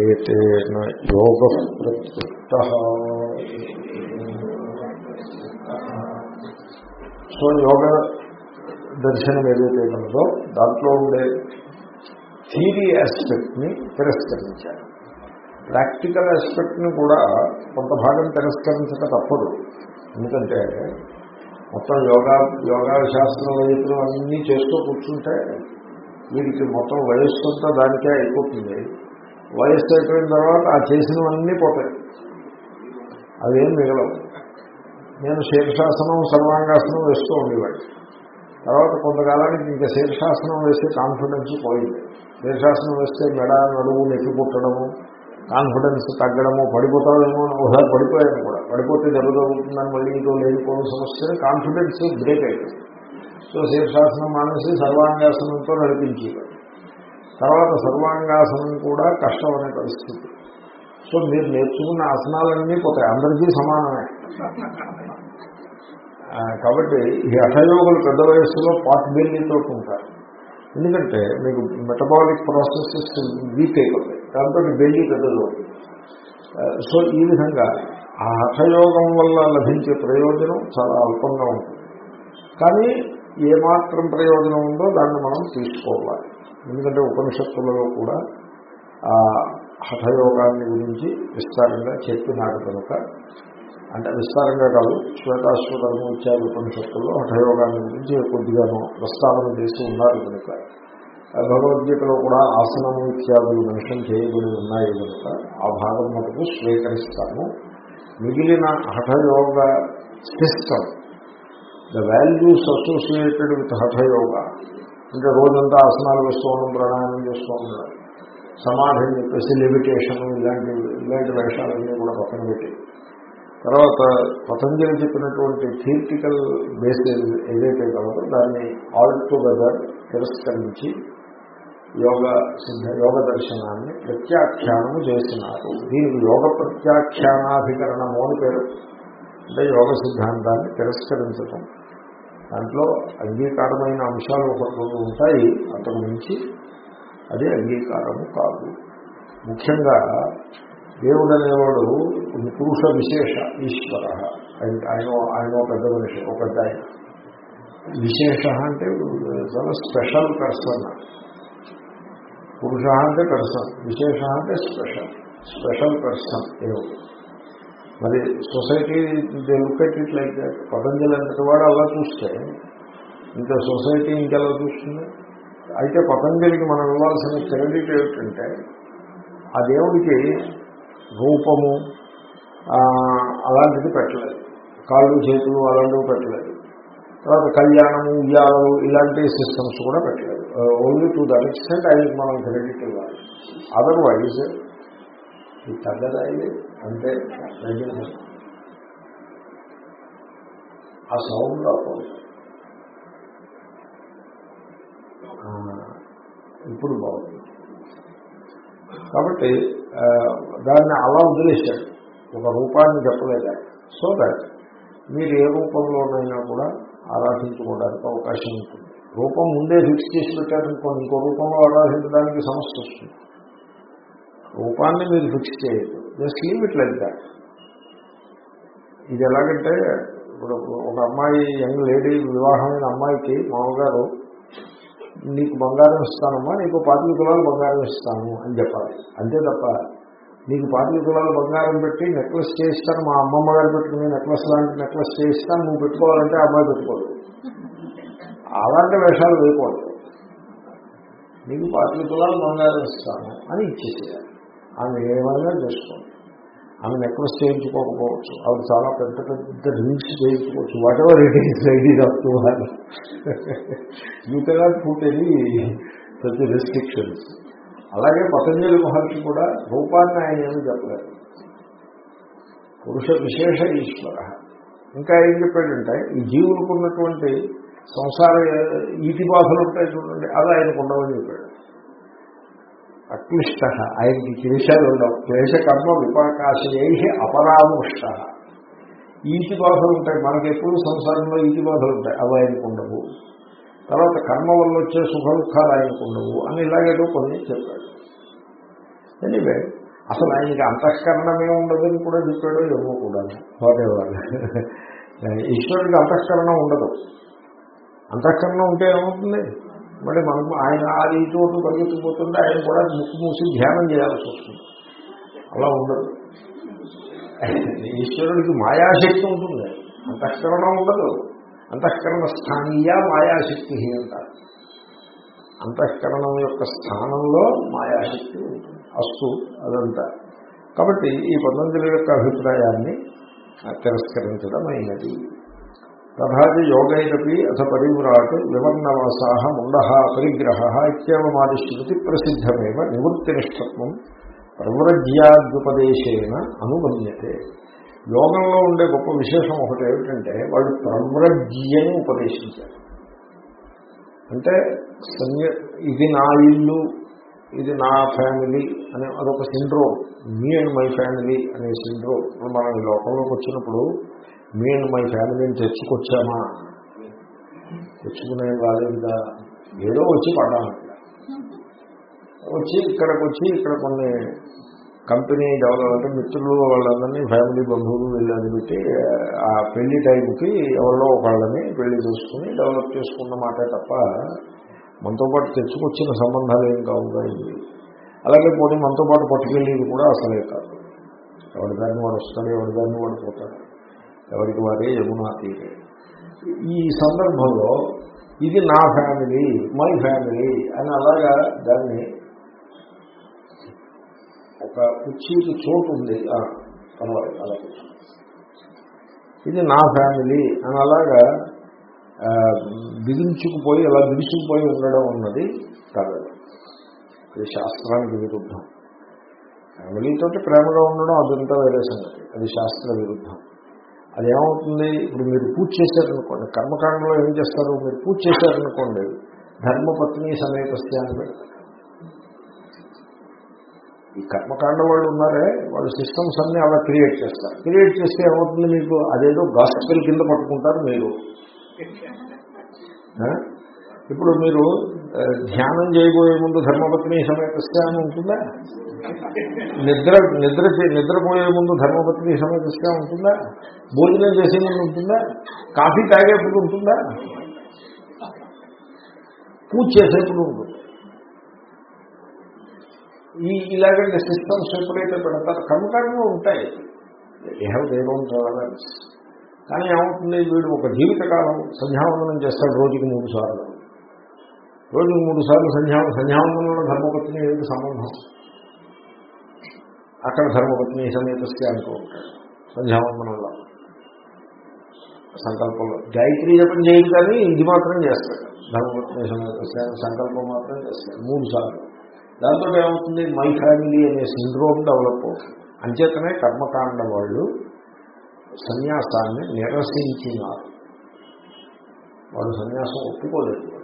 ఏతేన యోగ ప్రత్యుక్త so యోగ దర్శనం ఏదైతే ఉందో దాంట్లో ఉండే థీరీ ఆస్పెక్ట్ని తిరస్కరించారు ప్రాక్టికల్ ఆస్పెక్ట్ని కూడా కొంత భాగం తిరస్కరించక తప్పదు. ఎందుకంటే మొత్తం యోగా యోగా శాస్త్రం వైద్యులు అన్నీ చేస్తూ కూర్చుంటే వీరికి మొత్తం వయస్సు అంతా దానికే అయిపోతుంది. వయస్సు అయిపోయిన తర్వాత ఆ చేసినవన్నీ పోతాయి. అదేం మిగలవు. నేను శీర్షాసనం సర్వాంగాసనం వేస్తూ ఉండేవాడు తర్వాత కొంతకాలానికి ఇంకా శీర్షాసనం వేస్తే కాన్ఫిడెన్స్ పోయింది. శీర్షాసనం వేస్తే మెడ నడువు నెక్కి పుట్టడము కాన్ఫిడెన్స్ తగ్గడము పడిపోతామేమో ఒకసారి పడిపోయాను కూడా. పడిపోతే దెబ్బ తగ్గుతుందని మళ్ళీ ఇంకో లేనిపోయిన సమస్య కాన్ఫిడెన్స్ బ్రేక్ అయిపోయింది. సో శీర్షాసనం మానేసి సర్వాంగాసనంతో నడిపించేవాడు తర్వాత సర్వాంగాసనం కూడా కష్టం అనే పరిస్థితి. సో మీరు నేర్చుకున్న ఆసనాలన్నీ పోతాయి. అందరికీ సమానమే. కాబట్టి ఈ హఠయోగులు పెద్ద వయస్సులో పాట్ బెల్లీతో ఉంటారు. ఎందుకంటే మీకు మెటబాలిక్ ప్రాసెసెస్ వీక్ అయిపోతాయి. దాంతో బెల్లి పెద్దలు సో ఈ విధంగా ఆ హఠయోగం వల్ల లభించే ప్రయోజనం చాలా అల్పంగా ఉంటుంది. కానీ ఏమాత్రం ప్రయోజనం ఉందో దాన్ని మనం తీసుకోవాలి. ఎందుకంటే ఉపనిషత్తులలో కూడా ఆ హఠయోగాన్ని గురించి విస్తారంగా చెప్పినాడు కనుక. అంటే విస్తారంగా కాదు శ్వేతాశ్వతము ఇత్యాది ఉపనిషత్తుల్లో హఠయోగాన్ని గురించి కొద్దిగాను ప్రస్తావన చేసి ఉన్నారు కనుక. భగవద్గీతలో కూడా ఆసనము ఇత్యాదులు మెన్షన్ చేయబడి ఉన్నాయి కనుక. ఆ భాగం మటుకు స్వీకరిస్తాము. మిగిలిన hatha yoga system the values associated with hatha yoga. అంటే రోజంతా ఆసనాలు వేస్తూ ఉండడం ప్రాణాయామం చేస్తూ ఉండడం. సమాధి అని చెప్పేసి లిమిటేషన్ ఇలాంటి ఇలాంటి వేషాలన్నీ కూడా పక్కన పెట్టి. తర్వాత పతంజలి చెప్పినటువంటి థియరిటికల్ బేసిస్ ఏదైతే కలదో దాన్ని ఆల్ టుగెదర్ తిరస్కరించి యోగ సిద్ధ యోగ దర్శనాన్ని ప్రత్యాఖ్యానము చేసినారు. దీనికి యోగ ప్రత్యాఖ్యానాధికరణము అని పేరు. అంటే యోగ సిద్ధాంతాన్ని తిరస్కరించటం. దాంట్లో అంగీకారమైన అంశాలు ఒకటి ఉంటాయి. అంతకు మించి అది అంగీకారము కాదు. ముఖ్యంగా దేవుడు అనేవాడు పురుష విశేష ఈశ్వర ఆయన ఆయన పెద్ద మనిషి ఒక పెద్ద ఆయన. విశేష అంటే చాలా స్పెషల్ పర్సన్. పురుష అంటే పర్సన్ విశేష అంటే స్పెషల్ స్పెషల్ పర్సన్ దేవుడు. మరి society they look at it like Patanjali అంతటి వాడు అలా చూస్తే ఇంకా సొసైటీ ఇంకెలా చూస్తుంది? అయితే పతంజలికి మనం ఇవ్వాల్సిన క్రెడిట్ ఏమిటంటే ఆ దేవుడికి రూపము అలాంటిది పెట్టలేదు. కాళ్ళు చేతులు అలాంటివి పెట్టలేదు. తర్వాత కళ్యాణము ఉయ్యాలలు ఇలాంటి సిస్టమ్స్ కూడా పెట్టలేదు. ఓన్లీ టు దట్ ఎక్స్టెంట్ ఆయనకి మనం క్రెడిట్ ఇవ్వాలి. అదర్వైజ్ ఈ తగ్గదా ఇది అంటే ఆ సౌండ్ ఇప్పుడు బాగుంది. కాబట్టి దాన్ని అలా వదిలేశాడు ఒక రూపాన్ని చెప్పలేదు? సో దాట్ మీరు ఏ రూపంలోనైనా కూడా ఆరాధించుకోవడానికి అవకాశం ఉంటుంది. రూపం ముందే ఫిక్స్ చేసి పెట్టారనుకోండి ఇంకో రూపంలో ఆరాధించడానికి సమస్య వస్తుంది. రూపాన్ని మీరు ఫిక్స్ చేయదు జస్ట్ లిమిట్ లైక్ దాట్ ఇది ఎలాగంటే ఇప్పుడు ఒక అమ్మాయి యంగ్ లేడీ వివాహమైన అమ్మాయికి మామగారు నీకు బంగారం ఇస్తానమ్మా నీకు పాతిక కులాలు బంగారం ఇస్తాను అని చెప్పాలి. అంతే తప్ప నీకు పాతిక కులాలు బంగారం పెట్టి నెక్లెస్ చేయిస్తాను మా అమ్మమ్మ గారు పెట్టుకుని నెక్లెస్ లాంటి నెక్లెస్ చేయిస్తాను నువ్వు పెట్టుకోవాలంటే అమ్మాయి పెట్టుకోదు. అలాంటి వేషాలు వేయకూడదు. నీకు పాతిక కులాలు బంగారం ఇస్తాను అని ఇచ్చేసేయాలి. ఆమె ఏమైనా చేసుకోండి. ఆమె నెక్లెస్ చేయించుకోకపోవచ్చు. ఆవిడ చాలా పెద్ద పెద్ద రింగ్స్ చేయించుకోవచ్చు. Whatever it is ideas of to have you cannot put any such restrictions అలాగే పతంజలి మహర్షి కూడా రూపాన్ని ఆయన ఏమి చెప్పలేదు. పురుష విశేష ఈశ్వర. ఇంకా ఏం చెప్పాడంటే ఈ జీవులకు ఉన్నటువంటి సంసార ఈతి బాధలు ఉంటాయి చూడండి అది ఆయనకు ఉండవని చెప్పాడు. అక్లిష్ట ఆయనకి క్లేశాలు ఉండవు క్లేశ కర్మ విపాకాశయై అపరాముష్ట. ఈతి బాధలు ఉంటాయి మనకి ఎప్పుడు సంసారంలో ఈతి బాధలు ఉంటాయి అవి ఆయనకు ఉండవు. తర్వాత కర్మ వల్ల వచ్చే సుఖ దుఃఖాలు ఆయనకు ఉండవు అని ఇలాగేదో కొన్ని చెప్పాడు. ఎనివే అసలు ఆయనకి అంతఃకరణమే ఉండదని కూడా చెప్పాడో ఏమో కూడా. వాటేవాళ్ళు ఈశ్వరుడికి అంతఃకరణం ఉండదు. అంతఃకరణం ఉంటే ఏమవుతుంది? మళ్ళీ మనం ఆయన అది చోటు పరిగెత్తిపోతుంటే ఆయన కూడా ముక్కు మూసి ధ్యానం చేయాల్సి వస్తుంది. అలా ఉండదు. ఈశ్వరుడికి మాయాశక్తి ఉంటుంది. అంతఃకరణం ఉండదు. అంతఃకరణ స్థానీయ మాయాశక్తి అంటారు. అంతఃకరణం యొక్క స్థానంలో మాయాశక్తి ఉంటుంది. అస్తు అదంతా. కాబట్టి ఈ పతంజలి యొక్క అభిప్రాయాన్ని తిరస్కరించడం అయినది తథాది యోగైరపి అథ పరివ్రాట్ వివర్ణవాసాహ ముండ పరిగ్రహ ఇత్యవమాది శృతి ప్రసిద్ధమేవ నివృత్తినిష్టత్వం ప్రవ్రజ్యాద్యుపదేశేన అనుగమ్యతే యోగంలో ఉండే గొప్ప విశేషం ఒకటి ఏమిటంటే వాళ్ళు ప్రవ్రజ్యని ఉపదేశించారు. అంటే సన్య ఇది నా ఇల్లు ఇది నా ఫ్యామిలీ అనే అదొక syndrome me and my family అనే సిండ్రోమ్. మనం ఈ లోకంలోకి వచ్చినప్పుడు మీ అండ్ మై ఫ్యామిలీని తెచ్చుకొచ్చామా? తెచ్చుకునే రాలేదుగా ఏదో వచ్చి పడ్డాను వచ్చి ఇక్కడికి వచ్చి ఇక్కడ కొన్ని కంపెనీ డెవలప్ అంటే మిత్రులు వాళ్ళందరినీ ఫ్యామిలీ బంధువులు వీళ్ళని పెట్టి ఆ పెళ్ళి టైంకి ఎవరో ఒకళ్ళని పెళ్ళి చేసుకుని డెవలప్ చేసుకున్న మాటే తప్ప మనతో పాటు తెచ్చుకొచ్చిన సంబంధాలు ఏం కావుగా ఇవి అలాగే పోనీ మనతో పాటు పట్టుకెళ్ళేది కూడా అసలే కాదు. ఎవరి దాన్ని వాడు వస్తాడు ఎవరి దాన్ని వాడు పోతాడు. ఎవరికి వారే యమునా తీరే. ఈ సందర్భంలో ఇది నా ఫ్యామిలీ మై ఫ్యామిలీ అని అలాగా దాన్ని ఒక కుర్చీకి చోటు ఉంది. పర్వాలేదు అలా ఇది నా ఫ్యామిలీ అని అలాగా బిగించుకుపోయి అలా బిగుసుకుపోయి ఉండడం అన్నది కాదు. ఇది శాస్త్రానికి విరుద్ధం. ఫ్యామిలీతో ప్రేమగా ఉండడం అదంతా వేరే సంగతి. అది శాస్త్ర విరుద్ధం. అదేమవుతుంది? ఇప్పుడు మీరు పూజ చేశారనుకోండి కర్మకాండలో ఏం చేస్తారు? మీరు పూజ చేశారనుకోండి ధర్మపత్ని సమేతస్య అని పెడతారు. ఈ కర్మకాండ వాళ్ళు ఉన్నారే వాళ్ళు సిస్టమ్స్ అన్ని అలా క్రియేట్ చేస్తారు. క్రియేట్ చేస్తే ఏమవుతుంది మీకు? అదేదో గాస్పెల్ కింద పట్టుకుంటారు మీరు. ఇప్పుడు మీరు ధ్యానం చేయబోయే ముందు ధర్మపత్ని సమేతస్య ఉంటుందా? నిద్ర నిద్ర నిద్రపోయే ముందు ధర్మపత్ని సమేతస్య ఉంటుందా? భోజనం చేసే ముందు ఉంటుందా? కాఫీ తాగేప్పుడు ఉంటుందా? పూజ చేసేప్పుడు ఉంటుంది. ఈ ఇలాగంటే సిస్టమ్స్ ఎప్పుడైతే పెడతారు. కర్మకాండంలో ఉంటాయి. ఏ హ్యావ్ దే డోంట్ కానీ ఏమవుతుంది? వీడు ఒక జీవితకాలం సంధ్యావందనం చేస్తాడు రోజుకి మూడు సార్లు. రోజు మూడు సార్లు సంధ్యా సంధ్యావందనంలో ధర్మపత్ని ఏమిటి సంబంధం? అక్కడ ధర్మపత్ని సమేతస్తే అంటూ ఉంటాడు సంధ్యావందనంలో సంకల్పంలో. గాయత్రి జపం చేయదు కానీ ఇది మాత్రం చేస్తాడు. ధర్మపత్ని సమేతస్తే సంకల్పం మాత్రం చేస్తాడు. మూడు సార్లు. దాంతో ఏమవుతుంది? మై ఫ్యామిలీ అనే సిండ్రోమ్ డెవలప్ అవుతుంది. అంచేతనే కర్మకాండ వాళ్ళు సన్యాసాన్ని నిరసించినారు. వాళ్ళు సన్యాసం ఒప్పుకోలేదు.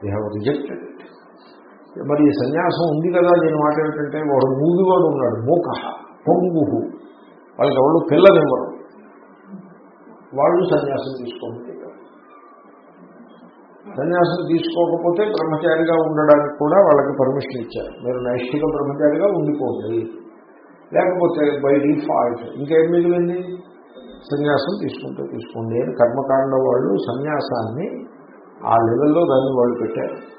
దే హ్యావ్ రిజెక్టెడ్ మరి ఈ సన్యాసం ఉంది కదా నేను మాట ఏమిటంటే వాడు మూగివాడు ఉన్నాడు మూక పొంగు వాళ్ళకి ఎవరు పిల్లనివ్వరు. వాళ్ళు సన్యాసం తీసుకోండి సన్యాసం తీసుకోకపోతే బ్రహ్మచారిగా ఉండడానికి కూడా వాళ్ళకి పర్మిషన్ ఇచ్చారు. మీరు నైష్ఠిక బ్రహ్మచారిగా ఉండిపోండి. లేకపోతే బై డిఫాల్ట్ ఇంకేం మిగిలింది? సన్యాసం తీసుకుంటే తీసుకోండి అని కర్మకాండ వాళ్ళు సన్యాసాన్ని ఆ లెవెల్లో దాన్ని వాళ్ళు పెట్టారు.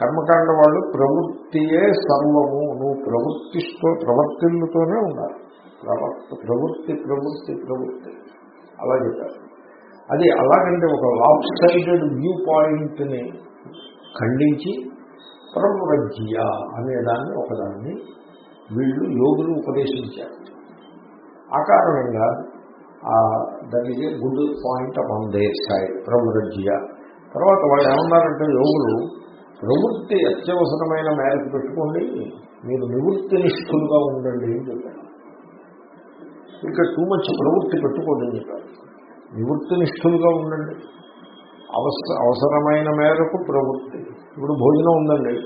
కర్మకాండ వాళ్ళు ప్రవృత్తియే సర్వము నువ్వు ప్రవృత్తితో ప్రవర్తిల్లుతోనే ఉండాలి ప్రవర్త ప్రవృత్తి ప్రవృత్తి ప్రవృత్తి. అలా చెప్పారు. అది అలాగంటే ఒక లాప్ సైడెడ్ వ్యూ పాయింట్ని ఖండించి ప్రవ్రజ్య అనేదాన్ని ఒకదాన్ని వీళ్ళు యోగులు ఉపదేశించారు. ఆ కారణంగా that is a good point on their side ప్రవృజ్య తర్వాత వాళ్ళు ఏమన్నారంటే యోగులు ప్రవృత్తి అత్యవసరమైన మేరకు పెట్టుకోండి మీరు నివృత్తి నిష్ఠులుగా ఉండండి అని చెప్పారు. ఇంకా టూ మచ్ ప్రవృత్తి పెట్టుకోండి అని చెప్పారు. నివృత్తి నిష్ఠులుగా ఉండండి అవసర అవసరమైన మేరకు ప్రవృత్తి. ఇప్పుడు భోజనం ఉందండి.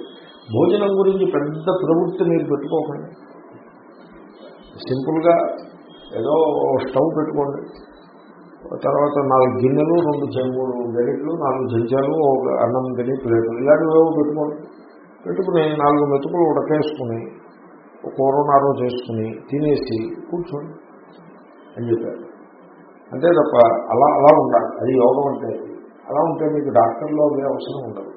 భోజనం గురించి పెద్ద ప్రవృత్తి మీరు పెట్టుకోకండి. సింపుల్గా ఏదో స్టవ్ పెట్టుకోండి. తర్వాత నాలుగు గిన్నెలు రెండు మూడు గడిట్లు నాలుగు చెంచాలు ఒక అన్నం తిని ప్లేట్లు ఇలాంటివి ఏవో పెట్టుకోండి. పెట్టుకుని నాలుగు మెతుకులు ఉడకేసుకుని ఒక కూరనారో చేసుకుని తినేసి కూర్చోండి అని చెప్పారు. అంతే తప్ప అలా అలా ఉండాలి. అది యోగం అంటే అలా ఉంటే మీకు డాక్టర్లో అదే అవసరం ఉండదు.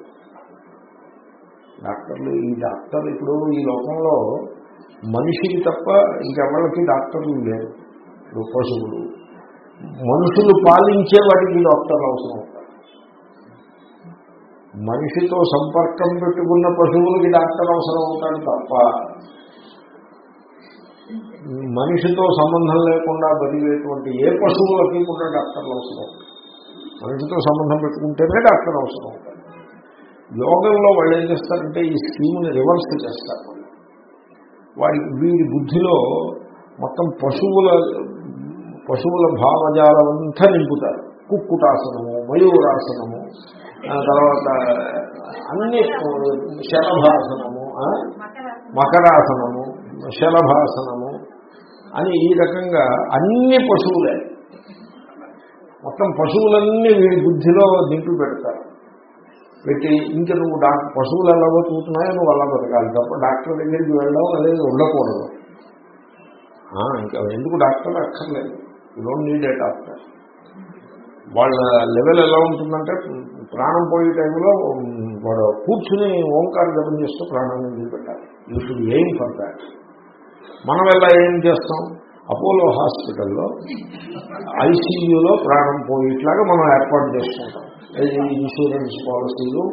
డాక్టర్లు ఈ డాక్టర్లు ఇప్పుడు ఈ లోకంలో మనిషికి తప్ప ఇంకెవరికి డాక్టర్లు లేరు. పశువులు మనుషులు పాలించే వాటికి డాక్టర్ అవసరం. మనిషితో సంపర్కం పెట్టుకున్న పశువులకి డాక్టర్ అవసరం అవుతాడు తప్ప మనిషితో సంబంధం లేకుండా బతికేటువంటి ఏ పశువులకి కూడా డాక్టర్లు అవసరం మనిషితో సంబంధం పెట్టుకుంటేనే డాక్టర్ అవసరం అవుతాడు యోగంలో వాళ్ళు ఏం చేస్తారంటే ఈ స్కీమ్ని రివర్స్ చేస్తారు. వాడి వీడి బుద్ధిలో మొత్తం పశువుల పశువుల భావజాలం అంతా నింపుతారు. కుక్కుటాసనము మయూరాసనము తర్వాత అన్ని శలభాసనము మకరాసనము శలభాసనము అని ఈ రకంగా అన్ని పశువులే. మొత్తం పశువులన్నీ వీడి బుద్ధిలో నింపి పెడతారు. పెట్టి ఇంక నువ్వు డాక్టర్ పశువులు ఎలాగో చూస్తున్నాయో నువ్వు అలా బతకాలి తప్ప డాక్టర్ దగ్గరికి వెళ్ళడం అనేది ఉండకూడదు. ఇంకా ఎందుకు డాక్టర్ అక్కర్లేదు. You don't need a doctor వాళ్ళ లెవెల్ ఎలా ఉంటుందంటే ప్రాణం పోయే టైంలో వాడు కూర్చుని ఓంకారం జపం చేస్తూ ప్రాణాన్ని నిలబెట్టాలి. You should aim for that మనం ఎలా ఏం చేస్తాం? అపోలో హాస్పిటల్లో ఐసీయూలో ప్రాణం పోయేట్లాగా మనం ఏర్పాటు చేసుకుంటాం. ఇన్సూరెన్స్ పాలసీలు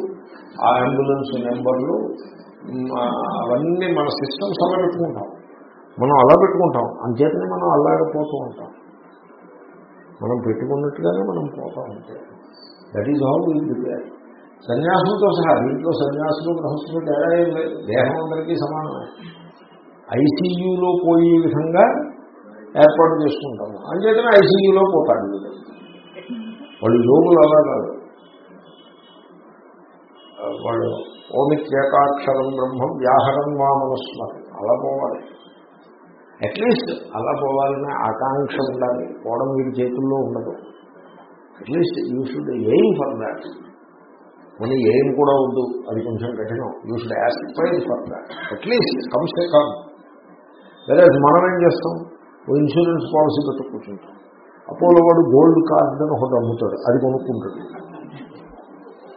ఆ అంబులెన్స్ నెంబర్లు అవన్నీ మన సిస్టమ్స్ అలా పెట్టుకుంటాం. మనం అలా పెట్టుకుంటాం. అంచేతనే మనం అలాగే పోతూ ఉంటాం. మనం పెట్టుకున్నట్టుగానే మనం పోతాం అంటే that is how we prepare సన్యాసులతో సహా దీంట్లో సన్యాసులు గృహస్థులు తేడా ఏం లేదు. దేహం అందరికీ సమానమే. ఐసీయూలో పోయే విధంగా ఏర్పాటు చేసుకుంటాము. అంచేతనే ఐసీయూలో పోతాడు వాళ్ళు యోగులు అలా కాదు. ఆ, వాళ్ళు ఓమిత్యేకాక్షరం బ్రహ్మం వ్యాహరం వామనస్మరం అలా పోవాలి. అట్లీస్ట్ అలా పోవాలనే ఆకాంక్ష ఉండాలి. పోవడం వీడి చేతుల్లో ఉండదు. At least you should aim for that. Money aim కూడా వద్దు. అది కొంచెం కఠినం. You should aspire for that. At least కమ్సే కమ్. వేరే మనం ఏం చేస్తాం? ఓ ఇన్సూరెన్స్ పాలసీ పెట్టు కూర్చుంటాం. అపోలో వాడు గోల్డ్ కార్డ్ అని ఒకటి అమ్ముతాడు. అది కొనుక్కుంటాడు.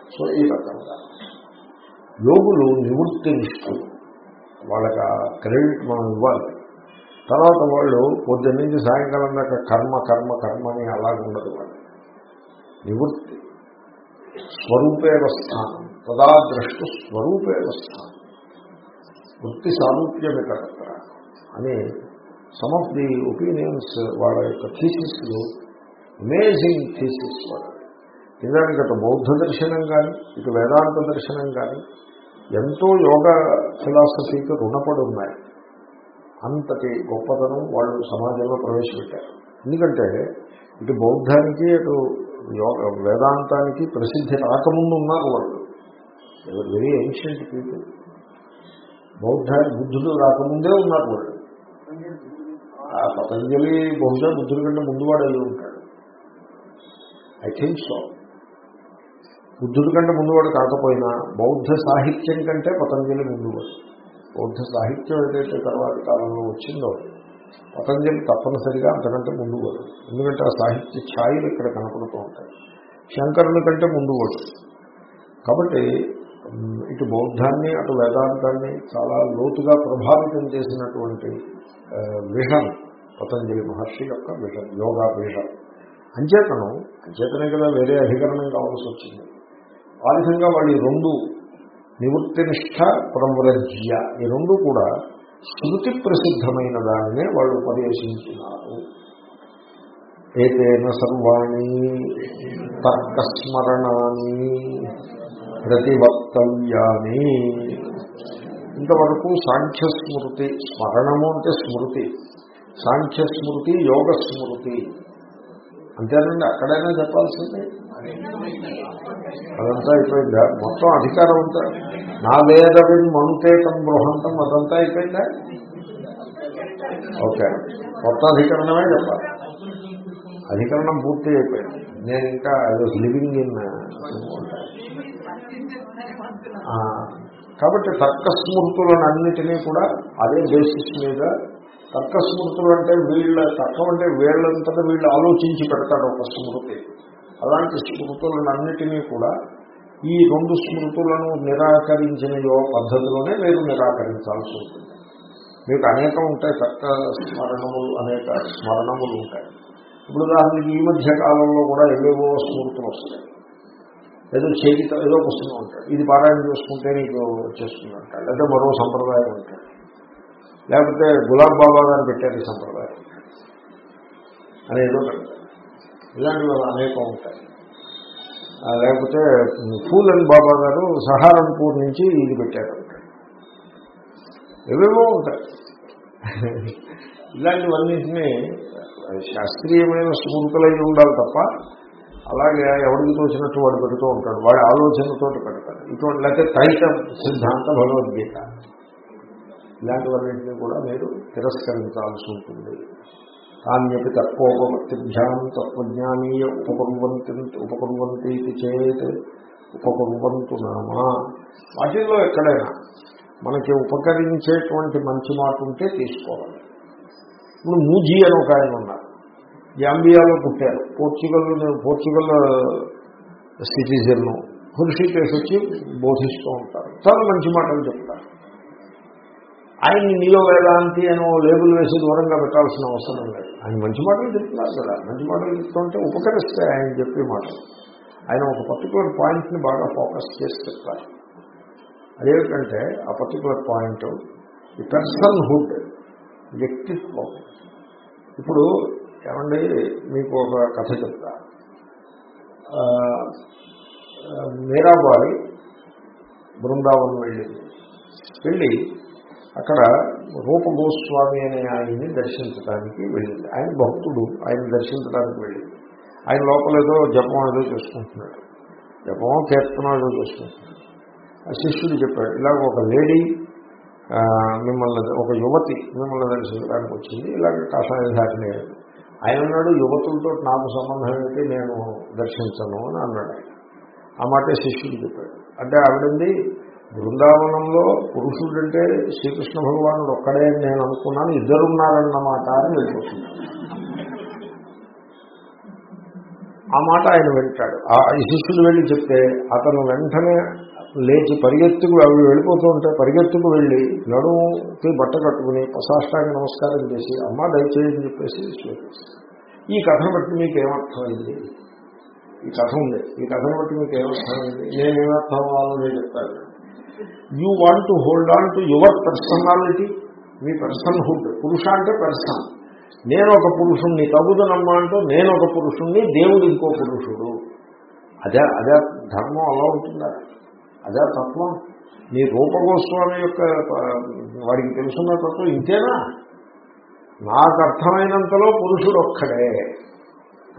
సో ఈ రకంగా. యోగులు నివృత్తి నిష్ఠులు. వాళ్ళకి క్రెడిట్ మనం ఇవ్వాలి. తర్వాత వాళ్ళు పొద్దున్న నుంచి సాయంకాలం దాకా కర్మ కర్మ కర్మ అని అలాగే ఉండదు వాళ్ళు. నివృత్తి. స్వరూపేవ స్థానం తదా ద్రష్టు స్వరూపేవ స్థానం వృత్తి సారూప్యమే కదత్ర అని సమ్ ఆఫ్ ది ఒపీనియన్స్ వాళ్ళ యొక్క థీసిస్లు అమేజింగ్ థీసిస్ వాళ్ళు. నిజానికి అటు బౌద్ధ దర్శనం కానీ ఇటు వేదాంత దర్శనం కానీ ఎంతో యోగ ఫిలాసఫీకి రుణపడి ఉన్నాయి. అంతటి గొప్పతనం వాళ్ళు సమాజంలో ప్రవేశపెట్టారు. ఎందుకంటే ఇటు బౌద్ధానికి అటు వేదాంతానికి ప్రసిద్ధి రాకముందు ఉన్నారు వాళ్ళు. వెరీ ఏన్షియంట్ పీపుల్ బౌద్ధ బుద్ధుడు రాకముందే ఉన్నారు వాళ్ళు. పతంజలి బహుశా బుద్ధుడి కంటే ముందు వాడు అయి ఉంటాడు. ఐ థింక్ సో బుద్ధుడి కంటే ముందువాడు కాకపోయినా బౌద్ధ సాహిత్యం కంటే పతంజలి ముందువాడు. బౌద్ధ సాహిత్యం ఏదైతే తర్వాత కాలంలో వచ్చిందో పతంజలి తప్పనిసరిగా అంతకంటే ముందువాడు ఎందుకంటే ఆ సాహిత్య ఛాయలు ఇక్కడ కనపడుతూ ఉంటాయి. శంకరుని కంటే ముందువాడు కాబట్టి ఇటు బౌద్ధాన్ని అటు వేదాంతాన్ని చాలా లోతుగా ప్రభావితం చేసినటువంటి ఆ, పతంజలి మహర్షి యొక్క విషన్ యోగా విషన్ అంచేతనం అంచేతనే కదా వేరే అధికరణం కావాల్సి వచ్చింది. ఆ విధంగా వాళ్ళు రెండు నివృత్తి నిష్ట ప్రవ్రజ్య ఈ రెండు కూడా శృతి ప్రసిద్ధమైన దానినే వాళ్ళు ఉపదేశించినారు. ఏతేన సర్వాణి తర్కస్మరణాన్ని ప్రతివర్తవ్యాన్ని ఇంతవరకు సాంఖ్య స్మృతి స్మరణము అంటే స్మృతి సాంఖ్య స్మృతి యోగ స్మృతి అంతేనండి అక్కడైనా చెప్పాల్సిందే. అదంతా అయిపోయిందా? మొత్తం అధికారం అంతా? నా వేదవిన్ మనుతేకం బృహంతం అదంతా అయిపోయిందా? ఓకే. కొత్త అధికరణమే చెప్పాలి. అధికరణం పూర్తి అయిపోయింది. నేను ఇంకా ఐ వాజ్ లివింగ్ ఇన్ కాబట్టి తర్కస్మృతులనన్నిటినీ కూడా అదే బేసిస్ మీద తర్కస్మృతులు అంటే వీళ్ళ తర్కం అంటే వీళ్ళంతటా వీళ్ళు ఆలోచించి పెడతాడు ఒక స్మృతి. అలాంటి స్మృతులన్నిటినీ కూడా ఈ రెండు స్మృతులను నిరాకరించిన యో పద్ధతిలోనే మీరు నిరాకరించాల్సి ఉంటుంది. మీకు అనేకం ఉంటాయి చక్క స్మరణములు అనేక స్మరణములు ఉంటాయి. ఇప్పుడు దానికి ఈ మధ్య కాలంలో కూడా ఏవేవో స్మృతులు వస్తాయి. ఏదో చేతితో ఏదో పుస్తకం ఉంటాడు. ఇది పారాయణ చూసుకుంటే నీకు వచ్చేస్తుంది అంటాడు లేదా మరో సంప్రదాయం ఉంటాడు. లేకపోతే గులాబ్ బాబా గారు పెట్టారు ఈ సంప్రదాయం. అని ఏదో పెడతారు. ఇలాంటివి అనేకం ఉంటాయి. లేకపోతే ఫూల్ అండ్ బాబా గారు సహారన్పూర్ నుంచి ఇది పెట్టారు. ఏవేవో ఉంటాయి. ఇలాంటివన్నింటినీ శాస్త్రీయమైన స్ఫూర్తులై ఉండాలి తప్ప అలాగే ఎవరికి తోచినట్టు వాడు పెడుతూ ఉంటాడు. వాడి ఆలోచనతో పెడతాడు. ఇటువంటి లేకపోతే తైత సిద్ధాంత భగవద్గీత. ఇలాంటివన్నింటినీ కూడా మీరు తిరస్కరించాల్సి ఉంటుంది. తాన్యపి తత్వోపవర్తిభ్యాం తత్వజ్ఞానీయ ఉపకుర్వంతి ఉపకుర్వంతి ఇది చేత్ ఉపకుర్వంతు నామా. వాటిల్లో ఎక్కడైనా మనకి ఉపకరించేటువంటి మంచి మాట ఉంటే తీసుకోవాలి. ఇప్పుడు మూజీ అని ఒక ఆయన ఉన్నారు. జాంబియాలో పుట్టారు. పోర్చుగల్ పోర్చుగల్ సిటిజన్ హృషికేశ్ వచ్చి బోధిస్తూ ఉంటారు. చాలా మంచి మాటలు చెప్తారు. ఆయన్ని నియో వేదాంతి అని లేబుల్ వేసి దూరంగా పెట్టాల్సిన అవసరం లేదు. ఆయన మంచి మాటలు చెప్తున్నారు కదా. మంచి మాటలు చెప్తుంటే ఉపకరిస్తాయి ఆయన చెప్పే మాటలు. ఆయన ఒక పర్టికులర్ పాయింట్ని బాగా ఫోకస్ చేసి చెప్తారు. అదేమిటంటే ఆ పర్టికులర్ పాయింట్ ఈ పర్సన్ హుడ్ వ్యక్తిత్వం. ఇప్పుడు ఏమండి మీకు ఒక కథ చెప్తా. మీరాబాయి బృందావనం వెళ్ళింది. వెళ్ళి అక్కడ రూపగోస్వామి అనే ఆయన్ని దర్శించడానికి వెళ్ళింది. ఆయన భక్తుడు ఆయన దర్శించడానికి వెళ్ళింది. ఆయన లోపల ఏదో జపం ఏదో చేసుకుంటున్నాడు జపం కీర్తనం ఏదో చేసుకుంటున్నాడు ఆ శిష్యుడు చెప్పాడు ఇలాగ ఒక లేడీ మిమ్మల్ని ఒక యువతి మిమ్మల్ని దర్శించడానికి వచ్చింది. ఇలాగ కాషాయ ధారణ ఆయన అన్నాడు యువతులతో నాకు సంబంధం ఏంటి నేను దర్శించను అని అన్నాడు ఆయన. ఆ మాట శిష్యుడు చెప్పాడు. అంటే ఆవిడంది బృందావనంలో పురుషుడంటే శ్రీకృష్ణ భగవానుడు ఒక్కడే అని నేను అనుకున్నాను ఇద్దరున్నారన్నమాట అని వెళ్ళిపోతున్నాను. ఆ మాట ఆయన వింటాడు. ఆ ఈ శిష్యుడు వెళ్ళి చెప్తే అతను వెంటనే లేచి పరిగెత్తుకు అవి వెళ్ళిపోతూ ఉంటే పరిగెత్తుకు వెళ్ళి నడుముకి బట్ట కట్టుకుని పసాష్టాంగ నమస్కారం చేసి అమ్మ దయచేయని చెప్పేసి ఈ కథను బట్టి మీకు ఏమర్థమైంది? ఈ కథ ఉంది. ఈ కథను బట్టి మీకు ఏమర్థమైంది? నేనేమర్థం అవ్వాలో నేను చెప్తాను you want to hold on to your personality. Me personhood. పురుష అంటే పర్సన్. నేను ఒక పురుషుణ్ణి తగుదనమ్మా అంటూ నేను ఒక పురుషుణ్ణి దేవుడు ఇంకో పురుషుడు. అదే అదే ధర్మం అలా ఉంటుందా? అదే తత్వం? నీ రూపగోస్వామి యొక్క వాడికి తెలుసున్న తత్వం ఇంతేనా? నాకు అర్థమైనంతలో పురుషుడు ఒక్కడే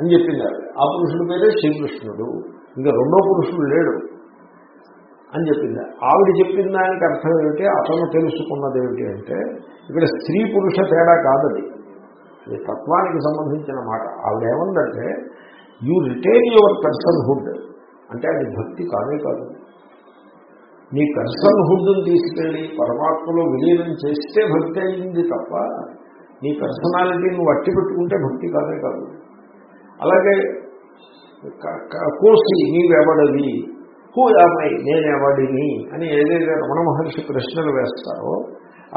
అని చెప్పింది. ఆ పురుషుడి పేరే శ్రీకృష్ణుడు. ఇంకా రెండో పురుషుడు లేడు. అని చెప్పింది. ఆవిడ చెప్పిన దానికి అర్థం ఏమిటి? అతను తెలుసుకున్నది ఏమిటి అంటే ఇక్కడ స్త్రీ పురుష తేడా కాదది. అది తత్వానికి సంబంధించిన మాట. ఆవిడ ఏమందంటే యూ రిటైన్ యువర్ పర్సన్హుడ్ అంటే అది భక్తి కాదే కాదు. నీ పర్సన్హుడ్ని తీసుకెళ్ళి పరమాత్మలో విలీనం చేస్తే భక్తి అయింది తప్ప నీ పర్సనాలిటీ నువ్వు అట్టి పెట్టుకుంటే భక్తి కాదే కాదు. అలాగే కోసి నీవెవడది హూ యామై నేనెవడిని అని ఏదైతే రమణ మహర్షి ప్రశ్నలు వేస్తారో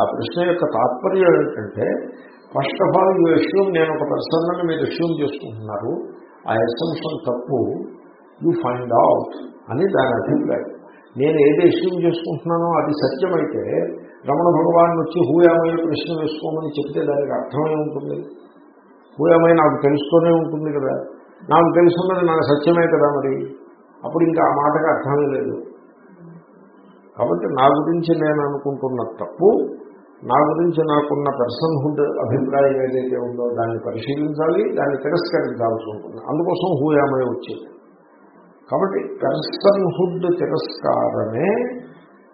ఆ ప్రశ్న యొక్క తాత్పర్యం ఏంటంటే first of all you assume నేను ఒక పర్సన్ అని మీరు అస్యూమ్ చేసుకుంటున్నారు. ఆ ఎసంషన్ తప్పు. యూ ఫైండ్ అవుట్ అని దాని అభిప్రాయం. నేను ఏది అస్యూమ్ చేసుకుంటున్నానో అది సత్యమైతే రమణ భగవాన్ వచ్చి హూయామై ప్రశ్న వేసుకోమని చెప్తే దానికి అర్థమై ఉంటుంది. హూయామై నాకు తెలుస్తూనే ఉంటుంది కదా. నాకు తెలుసున్నది నాకు సత్యమే కదా మరి. అప్పుడు ఇంకా ఆ మాటకు అర్థమే లేదు. కాబట్టి నా గురించి నేను అనుకుంటున్న తప్పు నా గురించి నాకున్న పర్సన్హుడ్ అభిప్రాయం ఏదైతే ఉందో దాన్ని పరిశీలించాలి దాన్ని తిరస్కరించాల్సి ఉంటుంది. అందుకోసం హూయామై వచ్చింది? కాబట్టి పర్సన్హుడ్ తిరస్కారమే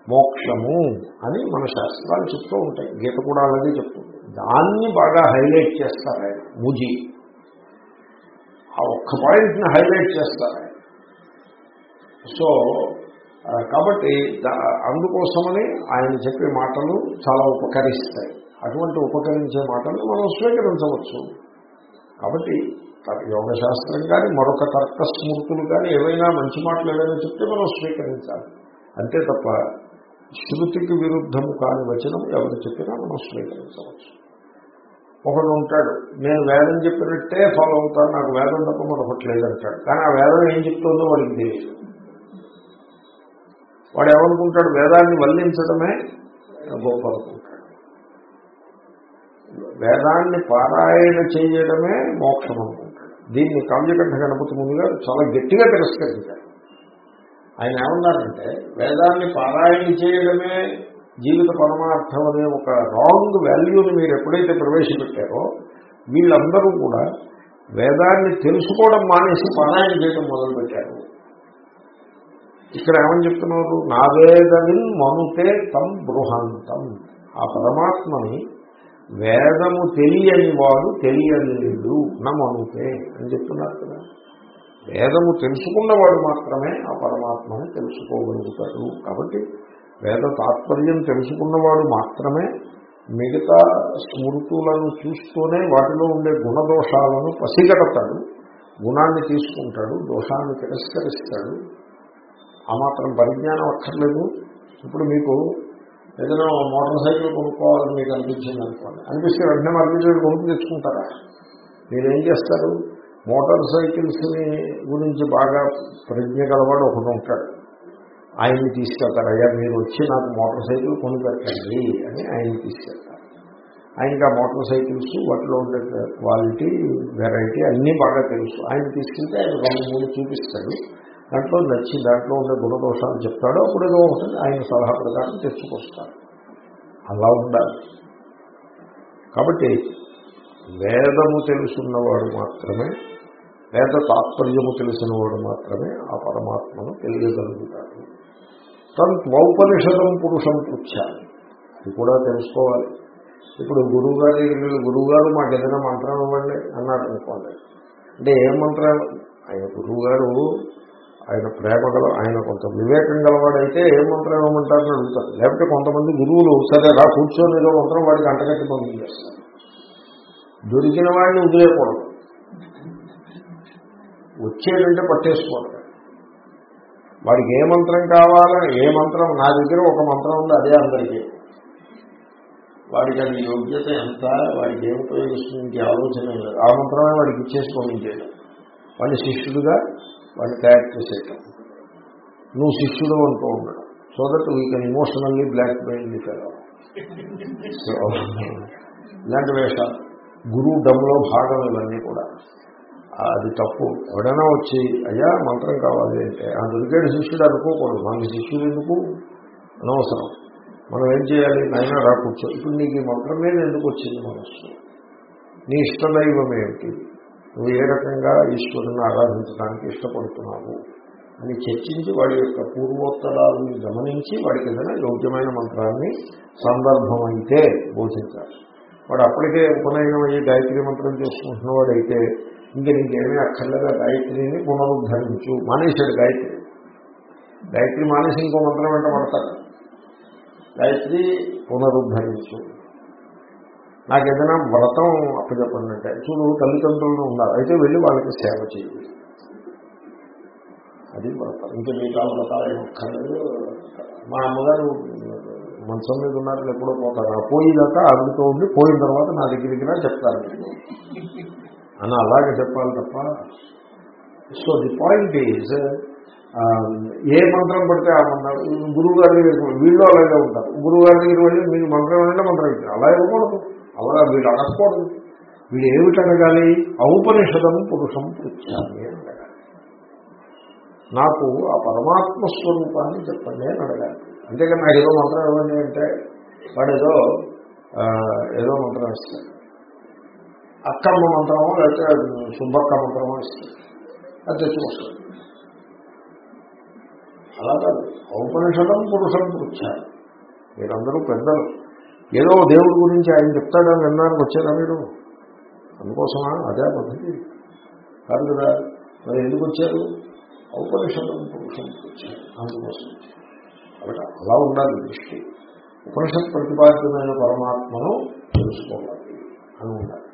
మోక్షము అని మన శాస్త్రాలు చెప్తూ ఉంటాయి. గీత కూడా అలాగే చెప్తుంది. దాన్ని బాగా హైలైట్ చేస్తారు ఆయన ముజీ. ఆ ఒక్క పాయింట్ని హైలైట్ చేస్తారు సో కాబట్టి అందుకోసమని ఆయన చెప్పే మాటలు చాలా ఉపకరిస్తాయి. అటువంటి ఉపకరించే మాటలు మనం స్వీకరించవచ్చు. కాబట్టి యోగశాస్త్రం కానీ మరొక తర్క స్మృతులు కానీ ఏవైనా మంచి మాటలు ఏవైనా చెప్తే మనం స్వీకరించాలి. అంతే తప్ప శృతికి విరుద్ధము కాని వచనం ఎవరు చెప్పినా మనం స్వీకరించవచ్చు. ఒకడు ఉంటాడు నేను వేదం చెప్పినట్టే ఫాలో అవుతాను నాకు వేదం తప్ప మరొకటి లేదంటాడు. కానీ ఆ వేదం ఏం చెప్తుందో వాడికి తెలియదు. వాడు ఏమనుకుంటాడు వేదాన్ని వల్లించడమే గొప్ప అనుకుంటాడు వేదాన్ని పారాయణ చేయడమే మోక్షం అనుకుంటాడు దీన్ని కావ్యకంఠ గణపతి ముందు గారు చాలా గట్టిగా తిరస్కరించారు. ఆయన ఏమన్నారంటే వేదాన్ని పారాయణ చేయడమే జీవిత పరమార్థం అనే ఒక రాంగ్ వాల్యూని మీరు ఎప్పుడైతే ప్రవేశపెట్టారో వీళ్ళందరూ కూడా వేదాన్ని తెలుసుకోవడం మానేసి పారాయణ చేయడం మొదలుపెట్టారు. ఇక్కడ ఏమని చెప్తున్నారు? నా మనుతే తం బృహంతం. ఆ పరమాత్మని వేదము తెలియని వాడు తెలియలేడు నమనుతే అని చెప్తున్నారు కదా. వేదము తెలుసుకున్నవాడు మాత్రమే ఆ పరమాత్మని తెలుసుకోగలుగుతాడు. కాబట్టి వేద తాత్పర్యం తెలుసుకున్నవాడు మాత్రమే మిగతా స్మృతులను చూస్తూనే వాటిలో ఉండే గుణదోషాలను పసిగడతాడు. గుణాన్ని తీసుకుంటాడు దోషాన్ని తిరస్కరిస్తాడు. ఆ మాత్రం పరిజ్ఞానం అక్కర్లేదు. ఇప్పుడు మీకు ఏదైనా మోటార్ సైకిల్ కొనుక్కోవాలని మీకు అనిపించింది అనుకోండి. అనిపిస్తే వెంటనే మార్కెట్ కొనుక్కు తెచ్చుకుంటారా? మీరేం చేస్తారు? మోటార్ సైకిల్స్ని గురించి బాగా ప్రజ్ఞ గలవాడు ఒకడు ఉంటాడు. ఆయన్ని తీసుకెళ్తారు. అయ్యా మీరు వచ్చి నాకు మోటార్ సైకిల్ కొని పెట్టండి అని ఆయన్ని తీసుకెళ్తారు. ఆయనకి ఆ మోటార్ సైకిల్స్ వాటిలో ఉండే క్వాలిటీ వెరైటీ అన్నీ బాగా తెలుసు. ఆయన తీసుకెళ్తే ఆయన రెండు మూడు చూపిస్తాడు. దాంట్లో నచ్చి దాంట్లో ఉండే గుణదోషాలు చెప్తాడు అప్పుడు ఏదో ఉంటుంది ఆయన సలహా ప్రకారం తెచ్చుకొస్తాడు. అలా ఉండాలి. కాబట్టి వేదము తెలుసున్నవాడు మాత్రమే వేద తాత్పర్యము తెలిసినవాడు మాత్రమే ఆ పరమాత్మను తెలియగలుగుతాడు. తను త్వౌపనిషదం పురుషం పుచ్చాలి అది కూడా తెలుసుకోవాలి. ఇప్పుడు గురువు గారి గురువు గారు మాకు ఏదైనా మంత్రం ఇవ్వండి అన్నాడు అనుకోండి అంటే ఏం మంత్రం? ఆయన గురువు గారు ఆయన ప్రేమ గల ఆయన కొంత వివేకం గలవాడైతే ఏ మంత్రం ఇవ్వమంటారని అడుగుతారు. లేకపోతే కొంతమంది గురువులు సరే రా కూర్చొని ఏదో మంత్రం వాడికి అంటగట్టి పంపించేస్తారు. దొరికిన వాడిని వదిలేయకూడదు. వచ్చేటంటే పట్టేసుకోవడం వాడికి ఏ మంత్రం కావాలో ఏ మంత్రం? నా దగ్గర ఒక మంత్రం ఉంది అదే అందరికీ. వాడికి అది యోగ్యత ఎంత? వాడికి ఏం ఉపయోగిస్తుంది? ఇంకే ఆలోచన లేదు. ఆ మంత్రమే వాడికి ఇచ్చేసి పంపించేయడం. వాడిని శిష్యుడుగా వాడిని తయారు చేసేయటం. నువ్వు శిష్యుడు అంటూ ఉండడం. So that we can emotionally blackmail fellow ఇలాంటి వేషాలు గురువు డమ్లో భాగం ఇవన్నీ కూడా. అది తప్పు. ఎవడైనా వచ్చి అయ్యా మంత్రం కావాలి అంటే ఆ దొరికేడు శిష్యుడు అనుకోకూడదు. మనకి శిష్యుడు ఎందుకు? అనవసరం. మనం ఏం చేయాలి? నాయన రా కూర్చో. ఇప్పుడు నీకు ఈ మంత్రం మీద ఎందుకు వచ్చింది మనస్సు? నీ ఇష్టదైవం ఏమిటి? నువ్వు ఏ రకంగా ఈశ్వరుని ఆరాధించడానికి ఇష్టపడుతున్నావు అని చర్చించి వాడి యొక్క పూర్వోత్తరాలను గమనించి వాడికి ఏదైనా యోగ్యమైన మంత్రాన్ని సందర్భం అయితే బోధించాలి. వాడు అప్పటికే ఉపనయనం అయ్యి గాయత్రి మంత్రం చేసుకుంటున్నవాడైతే ఇంకా నీకేమీ అక్కర్లేదా? గాయత్రిని పునరుద్ధరించు. మానేశాడు గాయత్రి. గాయత్రి మానేసి ఇంకో మంత్రం వెంట పడతాడు. గాయత్రి పునరుద్ధరించు. నాకు ఏదైనా వ్రతం అప్పచెప్పండి అంటే చూడు తల్లిదండ్రులు ఉన్నారు. అయితే వెళ్ళి వాళ్ళకి సేవ చేయాలి అది వ్రతం. ఇంకా మిగతా వ్రతాలు ఏం మా అమ్మగారు మంచం మీద ఉన్నారు ఎప్పుడో పోతారు. ఆ పోయిదాకా ఆవిడతో ఉండి పోయిన తర్వాత నా దగ్గరికి రా చెప్తారు. అని అలాగే చెప్పాలి తప్ప. So the point is a మంత్రం పడితే ఆ మంత్రం గురువు గారి దగ్గరికి వీళ్ళు అలాగే ఉంటారు. గురువు గారి దగ్గర వెళ్ళి మీకు మంత్రం అంటే మంత్రం ఇచ్చారు అలా ఇవ్వకూడదు. అలా వీళ్ళు అడగకూడదు వీళ్ళు ఏమిటనగాలి ఔపనిషదము పురుషం పృచ్ఛామి అని అడగాలి నాకు ఆ పరమాత్మ స్వరూపాన్ని చెప్పండి అని అడగాలి. అంతేకాని నాకు ఏదో మంత్రం ఇవ్వండి అంటే వాడు ఏదో ఏదో మంత్రం ఇస్తాడు. అక్కమ్మ మంత్రమో లేకపోతే సుబ్బక్క మంత్రమో ఇస్తాడు. అది తెచ్చుకొస్తాడు అలా కాదు. ఔపనిషదం పురుషం పుచ్చారు మీరందరూ పెద్దలు. ఏదో దేవుడి గురించి ఆయన చెప్తాడని విన్నానికి వచ్చారా మీరు? అందుకోసమా? అదే పద్ధతి. కాదు కదా? మరి ఎందుకు వచ్చారు? ఔపనిషదం పురుషం వచ్చారు. అందుకోసం. కాబట్టి అలా ఉండాలి దృష్టి. ఉపనిషత్ ప్రతిపాదితమైన పరమాత్మను తెలుసుకోవాలి అని ఉండాలి.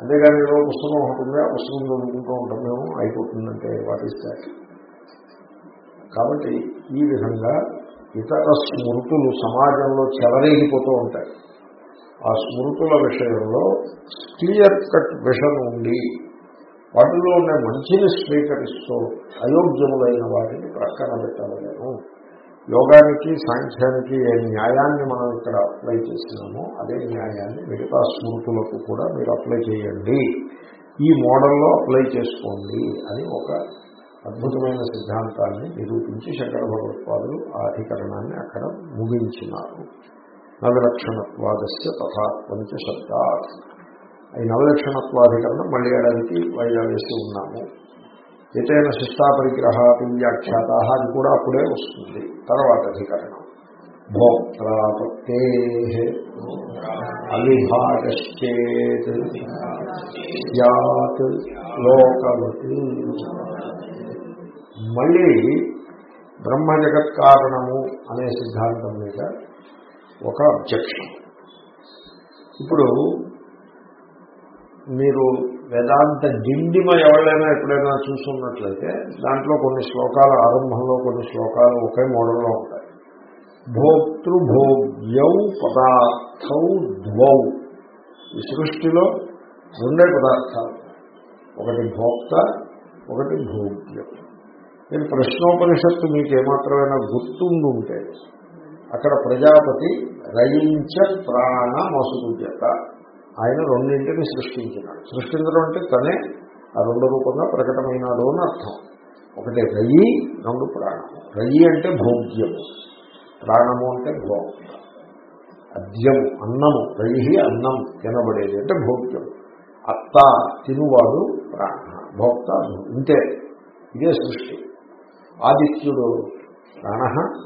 అంతేగాని ఏదో పుస్తకం ఉంటుంది ఆ పుస్తకం చదువుకుంటూ ఉంటాం మేము అయిపోతుందంటే వాటిస్తారు కాబట్టి ఈ విధంగా ఇతర స్మృతులు సమాజంలో చెలరేగిపోతూ ఉంటాయి. ఆ స్మృతుల విషయంలో క్లియర్ కట్ విషన్ ఉండి వాటిలో ఉన్న మంచిని స్వీకరిస్తూ అయోగ్యములైన వాటిని ప్రక్కన పెట్టవలేము. యోగానికి సాంఖ్యానికి ఏ న్యాయాన్ని మనం ఇక్కడ అప్లై చేస్తున్నామో అదే న్యాయాన్ని మిగతా స్మృతులకు కూడా మీరు అప్లై చేయండి. ఈ మోడల్లో అప్లై చేసుకోండి అని ఒక అద్భుతమైన సిద్ధాంతాన్ని నిరూపించి శంకర భగవత్పాదులు ఆ అధికరణాన్ని అక్కడ ముగించినారు. నవలక్షణత్వాదస్య తథాత్వంచ శబ్దా ఈ నవలక్షణత్వాధికరణం మళ్ళీ ఏడాదికి వాయిదా వేసి ఉన్నాము. ఏదైనా శిష్టా పరిగ్రహ వ్యాఖ్యాత అది కూడా అప్పుడే వస్తుంది. తర్వాత అధికరణం. భోక్తాపత్తే అవిభాగశ్చేత్. యాత్ లోకవతి. మళ్ళీ బ్రహ్మ జగత్ కారణము అనే సిద్ధాంతం మీద ఒక అబ్జెక్షన్ ఇప్పుడు మీరు వేదాంత డిండిమ ఎవరైనా ఎప్పుడైనా చూసుకున్నట్లయితే దాంట్లో కొన్ని శ్లోకాలు ఆరంభంలో కొన్ని శ్లోకాలు ఒకే మోడల్లో ఉంటాయి. భోక్తృభోగ్యౌ పదార్థౌ ద్వౌ ఈ సృష్టిలో రెండే పదార్థాలు. ఒకటి భోక్త ఒకటి భోగ్యం. నేను ప్రశ్నోపనిషత్తు మీకు ఏమాత్రమైనా గుర్తుండుంటే అక్కడ ప్రజాపతి రయించ ప్రాణ మసుజత ఆయన రెండింటిని సృష్టించినాడు. సృష్టించడం అంటే తనే ఆ రెండు రూపంగా ప్రకటమైనాడు అని అర్థం. ఒకటి రయి రెండు ప్రాణము రయి అంటే భోగ్యము. ప్రాణము అంటే భోగ్యం. అద్యము అన్నము. రయి అన్నం తినబడేది అంటే భోగ్యం. అత్త తినువాడు ప్రాణ. భోక్త ఇంతే. ఇదే సృష్టి. ఆదిత్యుడు ప్రాణ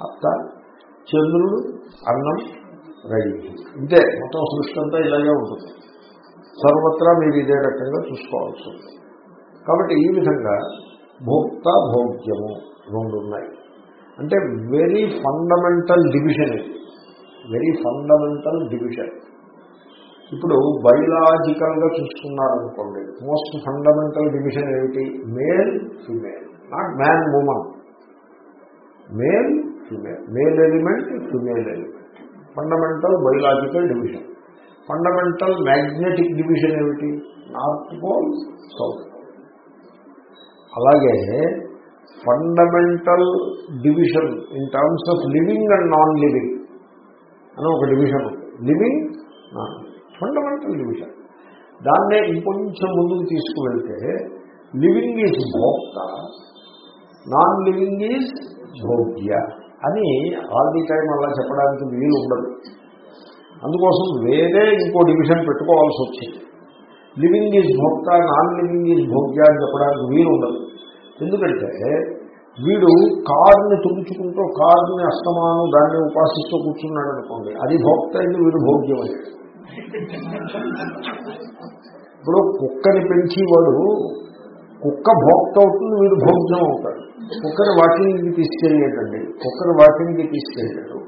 అత్త చంద్రుడు అన్నం రై ఇంతే. మొత్తం సృష్టి అంతా ఇలాగే ఉంటుంది. సర్వత్రా మీరు ఇదే రకంగా చూసుకోవాల్సి కాబట్టి ఈ విధంగా భోక్త భోగ్యము రెండు ఉన్నాయి. అంటే వెరీ ఫండమెంటల్ డివిజన్ ఇది. Very fundamental division. ఇప్పుడు బయలాజికల్గా చూసుకున్నారనుకోండి మోస్ట్ ఫండమెంటల్ డివిజన్ ఏమిటి? Male female not man woman male female male. Element female element. Fundamental biological division fundamental magnetic division ఏమిటి? నార్త్ పోల్ సౌత్ పోల్ అలాగే fundamental division in terms of living and non living అని ఒక division living non fundamental division దాన్నే ఇంకొంచెం ముందుకు తీసుకువెళ్తే living is భోక్త non living is భోగ్య అని ఆల్ ది టైం అలా చెప్పడానికి వీలు ఉండదు. అందుకోసం వేరే ఇంకో డివిజన్ పెట్టుకోవాల్సి వచ్చింది. లివింగ్ ఈజ్ భోక్త నాన్ లివింగ్ ఈజ్ భోగ్య అని చెప్పడానికి వీలు ఉండదు. ఎందుకంటే వీడు కారుని తుడుచుకుంటూ కారుని అస్తమానం దాన్ని ఉపాసిస్తూ కూర్చున్నాడు అనుకోండి అది భోక్త అయింది వీడు భోగ్యం అయ్యాడు ఇప్పుడు కుక్కని పెంచి వాడు కుక్క భోక్త అవుతుంది వీడు భోగ్యం అవుతాడు కుక్కని వాకింగ్కి తీసుకెళ్ళేటండి. కుక్కని వాకింగ్కి తీసుకెళ్ళాడు.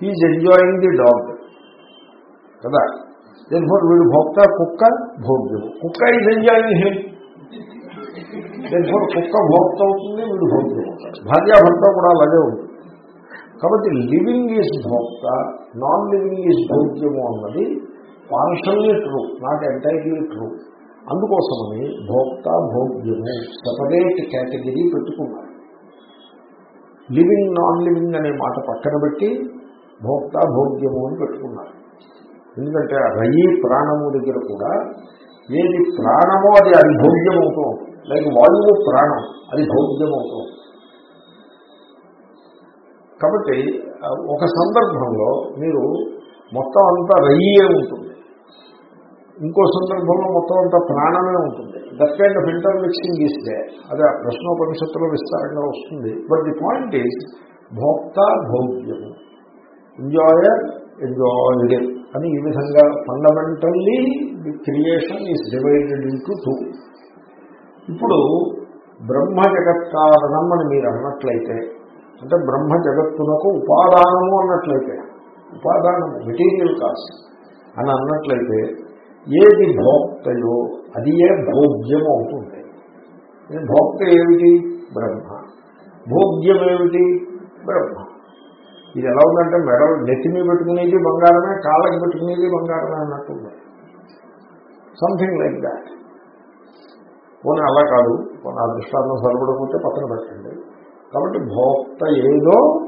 హీజ్ ఎంజాయింగ్ ది డాగ్ కదా? దెన్ఫోర్ వీడు భోక్త కుక్క భోగ్యం కుక్క ఈజ్ ఎంజాయింగ్ హిమ్ దెన్ఫోర్ కుక్క భోక్త అవుతుంది వీడు భోగ్యం అవుతాడు భార్యాభర్త కూడా అలాగే ఉంటుంది కాబట్టి లివింగ్ ఈజ్ భోక్త నాన్ లివింగ్ ఈజ్ భోగ్యము అన్నది partially true not entirely true అందుకోసమని భోక్త భోగ్యము సపరేట్ కేటగిరీ పెట్టుకున్నారు. లివింగ్ నాన్ లివింగ్ అనే మాట పక్కన పెట్టి భోక్త భోగ్యము అని పెట్టుకున్నారు. ఎందుకంటే రయి ప్రాణము దగ్గర కూడా ఏది ప్రాణమో అది అది భోగ్యం అవుతూ ఉంటుంది. లైక్ వాయువు ప్రాణం అది భోగ్యం అవుతూ ఉంటుంది. కాబట్టి ఒక సందర్భంలో మీరు మొత్తం అంతా రయ్యే ఉంటుంది. ఇంకో సందర్భంలో మొత్తం అంతా ప్రాణమే ఉంటుంది. That kind of intermixing ఇస్తే అదే ప్రశ్నోపనిషత్తులో విస్తారంగా వస్తుంది. బట్ ది పాయింట్ ఈజ్ భోక్త భోగ్యము. ఎంజాయర్ ఎంజాయిడ్ అని ఈ విధంగా fundamentally the creation is divided into two ఇప్పుడు బ్రహ్మ జగత్ కారణం అని మీరు అన్నట్లయితే అంటే బ్రహ్మ జగత్తునకు ఉపాదానము అన్నట్లయితే ఉపాదానము మెటీరియల్ కాస్ట్ అని అన్నట్లయితే ఏది భోక్తయో అది ఏ భోగ్యం అవుతుంది భోక్త ఏమిటి? బ్రహ్మ. భోగ్యం ఏమిటి బ్రహ్మ. ఇది ఎలా ఉందంటే మెడ నెత్తిని పెట్టుకునేది బంగారమే కాళ్ళకి పెట్టుకునేది బంగారమే అన్నట్టుంది. సంథింగ్ లైక్ దాట్ పోనీ అలా కాదు. పోనీ ఆ దృష్టాంతం సరిపడకపోతే పక్కన పెట్టండి. కాబట్టి భోక్త ఏదో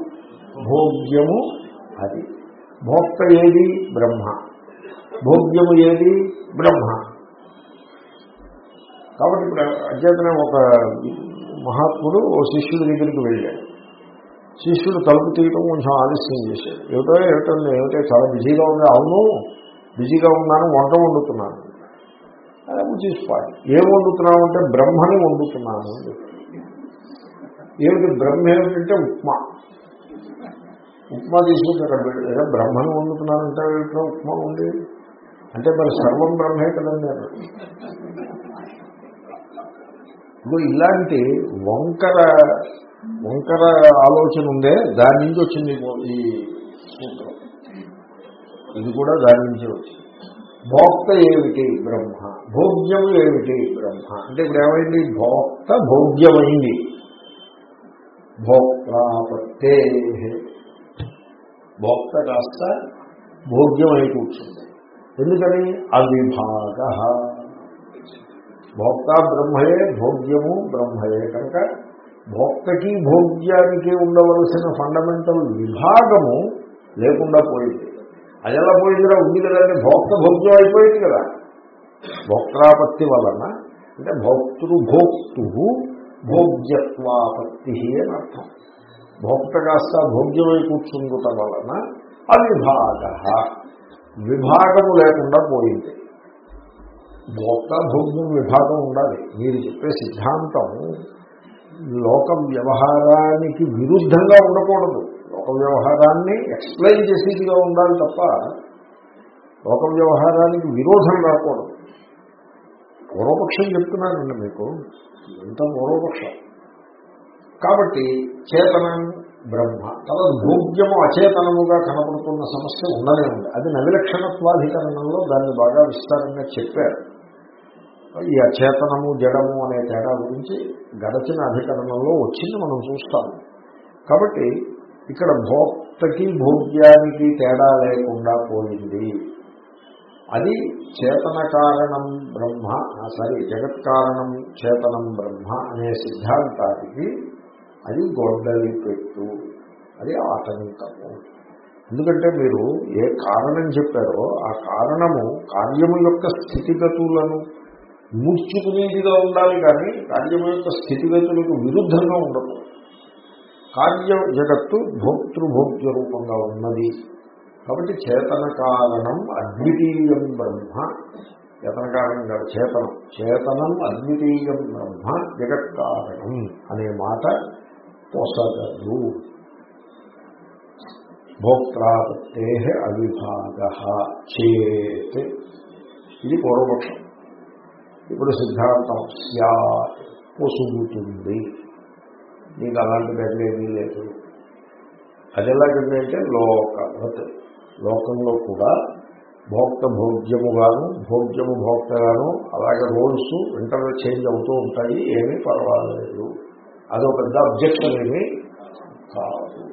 భోగ్యము అది. భోక్త ఏది? బ్రహ్మ. భోగ్యము ఏది? బ్రహ్మ. కాబట్టి ఇప్పుడు అధ్యతనే ఒక మహాత్ముడు ఓ శిష్యుడి దగ్గరికి వెళ్ళాడు. శిష్యుడు తలుపు తీయటం కొంచెం ఆలస్యం చేశాడు. ఏమిటో ఏమిటో ఏమిటో చాలా బిజీగా ఉంది. అవును బిజీగా ఉన్నాను వంట వండుతున్నాను. చూసుకోవాలి ఏం వండుతున్నావు అంటే బ్రహ్మని వండుతున్నాను అని ఏమిటి బ్రహ్మ ఏమిటంటే ఉప్మా. ఉప్మా తీసుకుంటే అక్కడ బ్రహ్మను ఏదో బ్రహ్మని వండుతున్నానంటే ఉప్మా ఉంది అంటే మరి సర్వం బ్రహ్మే కదండి ఇప్పుడు ఇలాంటి వంకర వంకర ఆలోచన ఉందే దాని నుంచి వచ్చింది ఈ సూత్రం. ఇది కూడా దాని నుంచే వచ్చింది. భోక్త ఏమిటి బ్రహ్మ? భోగ్యము ఏమిటి బ్రహ్మ? అంటే ఇప్పుడు ఏమైంది? భోక్త భోగ్యమైంది. భోక్తాపత్తే భోక్త కాస్త భోగ్యమై కూర్చుంది. ఎందుకని? అవిభాగ. భోక్త బ్రహ్మయే భోగ్యము బ్రహ్మయే. కనుక భోక్తకి భోగ్యానికి ఉండవలసిన ఫండమెంటల్ విభాగము లేకుండా పోయింది. అది ఎలా పోయిందిరా ఉంది కదండి భోక్త భోగ్యం అయిపోయింది కదా. భోక్తాపత్తి వలన అంటే భోక్తృ భోక్తు భోగ్యత్వాపత్తి అని అర్థం. భోక్త కాస్త భోగ్యమై కూర్చుందుట వలన అవిభాగ. విభాగము లేకుండా పోయింది. భోక్త భోగ్యం విభాగం ఉండాలి. మీరు చెప్పే సిద్ధాంతం లోక వ్యవహారానికి విరుద్ధంగా ఉండకూడదు. లోక వ్యవహారాన్ని ఎక్స్ప్లెయిన్ చేసేదిగా ఉండాలి తప్ప లోక వ్యవహారానికి విరోధం రాకూడదు. పూర్వపక్షం చెప్తున్నానండి మీకు. ఎంత పూర్వపక్షం. కాబట్టి చేతనం బ్రహ్మ. తర్వాత భోగ్యము అచేతనముగా కనపడుతున్న సమస్య ఉండనే ఉంది. అది నవిలక్షణత్వాధికరణంలో దాన్ని బాగా విస్తారంగా చెప్పారు. ఈ అచేతనము జడము అనే తేడా గురించి గడచిన అధికరణంలో వచ్చింది మనం చూస్తాము. కాబట్టి ఇక్కడ భోక్తకి భోగ్యానికి తేడా లేకుండా పోయింది. అది చేతన కారణం బ్రహ్మ సారీ జగత్ కారణం చేతనం బ్రహ్మ అనే సిద్ధాంతానికి అది గొడ్డలి పెట్టు. అది ఆటంకము. ఎందుకంటే మీరు ఏ కారణం చెప్పారో ఆ కారణము కార్యము యొక్క స్థితిగతులను మూర్చుకునేదిగా ఉండాలి కానీ కార్యము యొక్క స్థితిగతులకు విరుద్ధంగా ఉండదు. కార్య జగత్తు భోక్తృభోగ్య రూపంగా ఉన్నది. కాబట్టి చేతన కారణం అద్వితీయం బ్రహ్మ. చేతన కారణం కాదు చేతనం. చేతనం అద్వితీయం బ్రహ్మ జగత్ కారణం అనే మాట పొసగదు భోక్తాపత్తే అవిభాగ చేత్. ఇది పూర్వపక్షం. ఇప్పుడు సిద్ధాంతం. స్యాత్ పొసుగుతుంది నీకు అలాంటి బెడ్లేమీ లేదు. అది ఎలాగంటే లోకవత్ లోకంలో కూడా భోక్త భోగ్యముగాను భోగ్యము భోక్తగాను అలాగే రోల్స్ ఇంటర్వ్యూ చేంజ్ అవుతూ ఉంటాయి. ఏమీ పర్వాలేదు. అదో పెద్ద అబ్జెక్షన్ ఏమి కాదు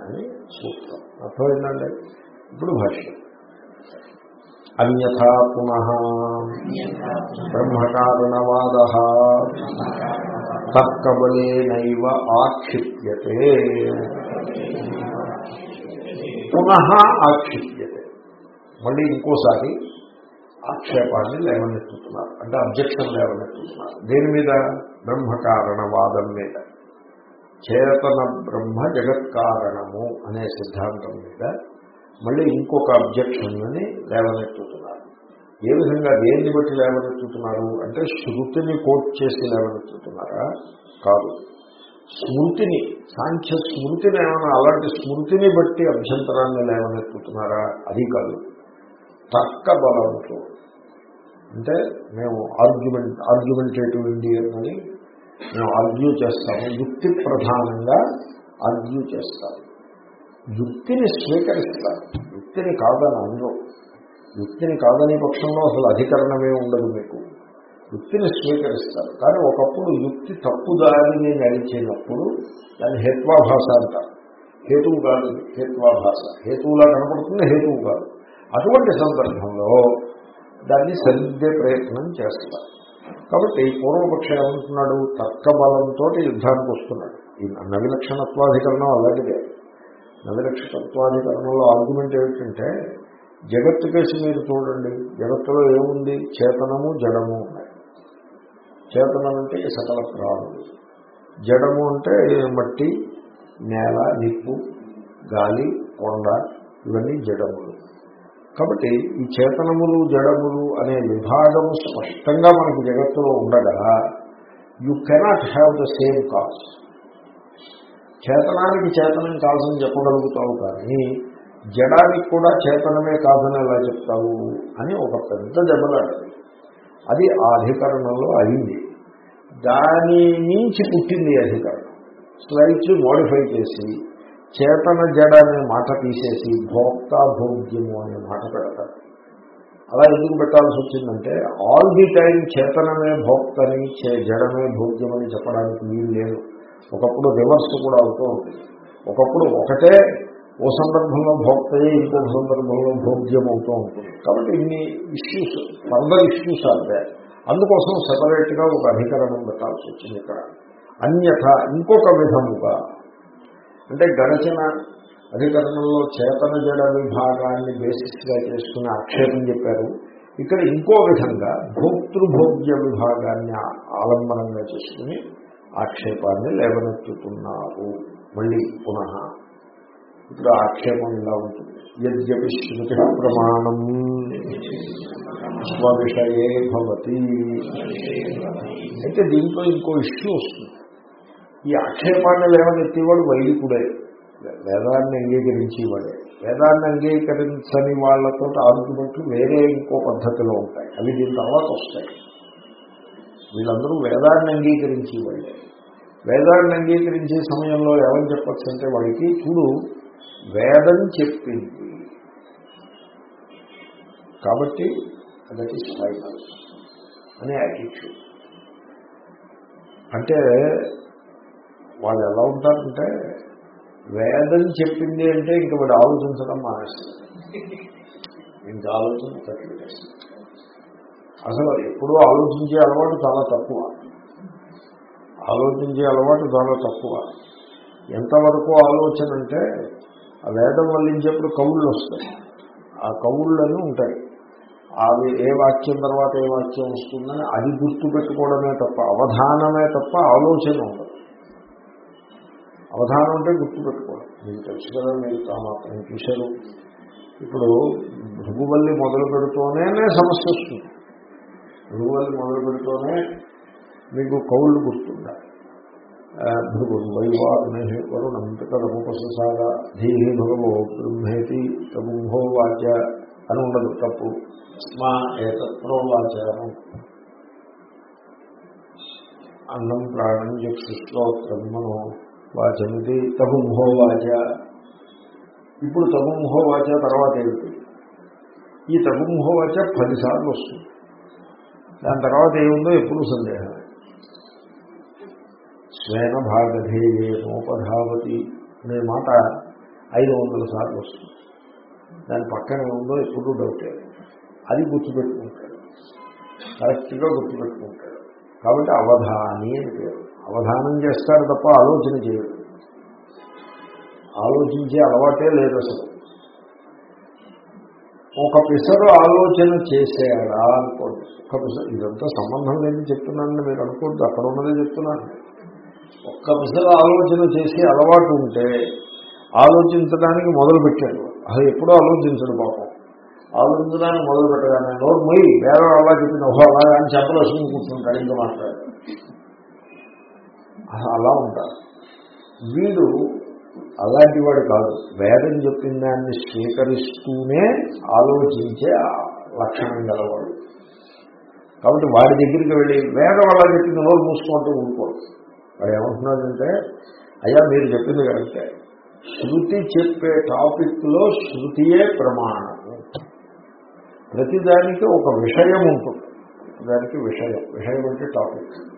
అని సూత్రం అర్థమైందండి? ఇప్పుడు భాష్యం. అన్యథా పునః బ్రహ్మకారణవాద తర్కబలేనైవ ఆక్షిప్యతే. పునః ఆక్షిప్యతే. మళ్ళీ ఇంకోసారి ఆక్షేపాన్ని లేవనెత్తుతున్నారు. అంటే అబ్జెక్షన్ లేవనెత్తుతున్నారు. దేని మీద? బ్రహ్మకారణవాదం మీద. చేతన బ్రహ్మ జగత్కారణము అనే సిద్ధాంతం మీద మళ్ళీ ఇంకొక అబ్జెక్షన్ని లేవనెత్తుతున్నారు. ఏ విధంగా దేన్ని బట్టి లేవనెత్తుతున్నారు? అంటే శృతిని కోట్ చేసి లేవనెత్తుతున్నారా? కాదు. స్మృతిని సాంఖ్య స్మృతిని ఏమైనా అలాంటి స్మృతిని బట్టి అభ్యంతరాన్ని లేవనెత్తుతున్నారా? అది కాదు. తర్క బలంతో. అంటే మేము ఆర్గ్యుమెంట్ ఆర్గ్యుమెంటేటివ్ ఇండియన్ అని మేము ఆర్గ్యూ చేస్తాము. యుక్తి ప్రధానంగా ఆర్గ్యూ చేస్తాము. యుక్తిని స్వీకరిస్తారు. యుక్తిని కాదని అందరూ యుక్తిని కాదని పక్షంలో అసలు అధికరణమే ఉండదు మీకు. యుక్తిని స్వీకరిస్తారు. కానీ ఒకప్పుడు యుక్తి తప్పుదారిని నడిచినప్పుడు దాన్ని హేత్వాభాష అంటారు. హేతువు కాదు హేత్వాభాష హేతువులా కనపడుతుంది హేతువు కాదు. అటువంటి సందర్భంలో దాన్ని సరిద్దే ప్రయత్నం చేస్తారు. కాబట్టి పూర్వపక్షం ఏమంటున్నాడు తర్క బలంతో యుద్ధానికి వస్తున్నాడు. ఈ నవిలక్షణత్వాధికరణం అలాంటిదే. నవిలక్షణత్వాధికరణంలో ఆర్గ్యుమెంట్ ఏమిటంటే జగత్తు కేసు మీరు చూడండి. జగత్తులో ఏముంది? చేతనము జడము ఉన్నాయి. చేతనం అంటే ఈ సకల ప్రాణులు. జడము అంటే మట్టి నేల నిప్పు గాలి కొండ ఇవన్నీ జడములు. కాబట్టి ఈ చేతనములు జడములు అనే విభాగము స్పష్టంగా మనకి జగత్తులో ఉండగా you cannot have the same cause చేతనానికి చేతనం కాదని చెప్పగలుగుతావు కానీ జడానికి కూడా చేతనమే కాదని ఎలా చెప్తావు అని ఒక పెద్ద దెబ్బలాడు అది ఆ అధికరణంలో అయింది. దాని నుంచి పుట్టింది అధికారం స్లైట్స్ మోడిఫై చేసి చేతన జడ అనే మాట తీసేసి భోక్త భోగ్యము అనే మాట పెడతారు. అలా ఎందుకు పెట్టాల్సి వచ్చిందంటే ఆల్ ది టైం చేతనమే భోక్తని జడమే భోగ్యమని చెప్పడానికి వీలు లేదు. ఒకప్పుడు రివర్స్ కూడా అవుతూ ఉంటుంది ఒకప్పుడు ఒకటే ఓ సందర్భంలో భోక్తయే ఇంకో సందర్భంలో భోగ్యం అవుతూ ఉంటుంది. కాబట్టి ఇన్ని ఇష్యూస్ ఫర్దర్ ఇష్యూస్ అంటే అందుకోసం సెపరేట్గా ఒక అధికరణం పెట్టాల్సి వచ్చింది ఇక్కడ. అన్యథ ఇంకొక విధముగా అంటే గడచిన అధికరణంలో చేతన జడ విభాగాన్ని బేసిస్గా చేసుకుని ఆక్షేపం చెప్పారు. ఇక్కడ ఇంకో విధంగా భోక్తృభోగ్య విభాగాన్ని ఆలంబనంగా చేసుకుని ఆక్షేపాన్ని లేవనెత్తుతున్నారు. మళ్ళీ పునః ఇప్పుడు ఆక్షేపం ఇలా ఉంటుంది. యద్యపి శృతి ప్రమాణం స్వవిషయే భవతి. అయితే దీంట్లో ఇంకో ఇష్యూ వస్తుంది. ఈ ఆక్షేపాన్ని లేవనెత్తేవాడు వైదికుడే. వేదాన్ని అంగీకరించేవాడే. వేదాన్ని అంగీకరించని వాళ్ళతో ఆర్గ్యుమెంట్లు వేరే ఇంకో పద్ధతిలో ఉంటాయి. అవి దీని తర్వాత వస్తాయి. వీళ్ళందరూ వేదాన్ని అంగీకరించేవాళ్ళే. వేదాన్ని అంగీకరించే సమయంలో ఏమని చెప్పచ్చు అంటే వాడికి చూడు వేదం చెప్పింది. కాబట్టి దట్ ఈస్ ఫైనల్. అనే యాటిట్యూడ్. అంటే వాళ్ళు ఎలా ఉంటారంటే వేదం చెప్పింది అంటే ఇంక వాడు ఆలోచించడం మానేసి ఇంకా ఆలోచన తక్కువ. అసలు ఎప్పుడూ ఆలోచించే అలవాటు చాలా తక్కువ. ఆలోచించే అలవాటు చాలా తక్కువ. ఎంతవరకు ఆలోచన అంటే ఆ వేదం వల్లించేప్పుడు కవుళ్ళు వస్తాయి. ఆ కవుళ్ళని ఉంటాయి. అవి ఏ వాక్యం తర్వాత ఏ వాక్యం వస్తుందని అది గుర్తు పెట్టుకోవడమే తప్ప అవధానమే తప్ప ఆలోచన ఉండదు. అవధానం అంటే గుర్తుపెట్టుకోవాలి. మీకు తెలుసు కదా మీరు మాత్రం చూశారు. ఇప్పుడు భృగువల్లి మొదలు పెడుతూనే సమస్య వస్తుంది. భృగువల్లి మొదలు పెడుతూనే మీకు కౌళ్ళు గుర్తుందా భృగుడు వైవాగ్నే వరుణంతకరముపసాగా ధీహి భగవో బ్రహ్మేతి తగుంహో వాచ అని ఉండదు తప్పు. స్మా ఏతత్ప్రోవాచారం అన్నం ప్రాణం చక్షుశ్రోత్రం మనో వాచమిది తగుంహో ఇప్పుడు తగుంహో తర్వాత ఏమిటి? ఈ తగుంహో పదిసార్లు వస్తుంది. దాని తర్వాత ఏముందో ఎప్పుడు సందేహం స్వేన భాగధేయేనోపధావతి అనే మాట ఐదు వందల సార్లు వస్తుంది. దాని పక్కన ఉందో ఎప్పుడు డౌటే అది గుర్తుపెట్టుకుంటాడు. కరెక్ట్గా గుర్తుపెట్టుకుంటాడు. కాబట్టి అవధాని అని పేరు. అవధానం చేస్తారు తప్ప ఆలోచన చేయరు. ఆలోచించే అలవాటే లేదు అసలు. ఒక పిసరు ఆలోచన చేసేయాలా అనుకోండి. ఒక పిసరు ఇదంతా సంబంధం లేని చెప్తున్నానని మీరు అనుకోవద్దు అక్కడ ఉన్నదే చెప్తున్నాను. ఒక్క పిసరు ఆలోచన చేసి అలవాటు ఉంటే ఆలోచించడానికి మొదలు పెట్టాడు. అది ఎప్పుడో ఆలోచించడు పాపం. ఆలోచించడానికి మొదలు పెట్టగానే నోరు మొయ్యి వేరే అలా చెప్పిన ఓహో అలాగా అని చెప్పలు కూర్చుంటాడు ఇంకా మాట్లాడారు అలా ఉంటారు. వీడు అలాంటి వాడు కాదు. వేదం చెప్పిన దాన్ని స్వీకరిస్తూనే ఆలోచించే లక్షణం గలవాడు. కాబట్టి వాడి దగ్గరికి వెళ్ళి వేదం అలా చెప్పిన రోజు మూసుకుంటూ ఉండిపోడు వాడు ఏమంటున్నాడంటే అయ్యా మీరు చెప్పింది కరెక్టే. శృతి చెప్పే టాపిక్లో శృతియే ప్రమాణము ప్రతిదానికి ఒక విషయం ఉంటుంది. దానికి విషయం. విషయం అంటే టాపిక్.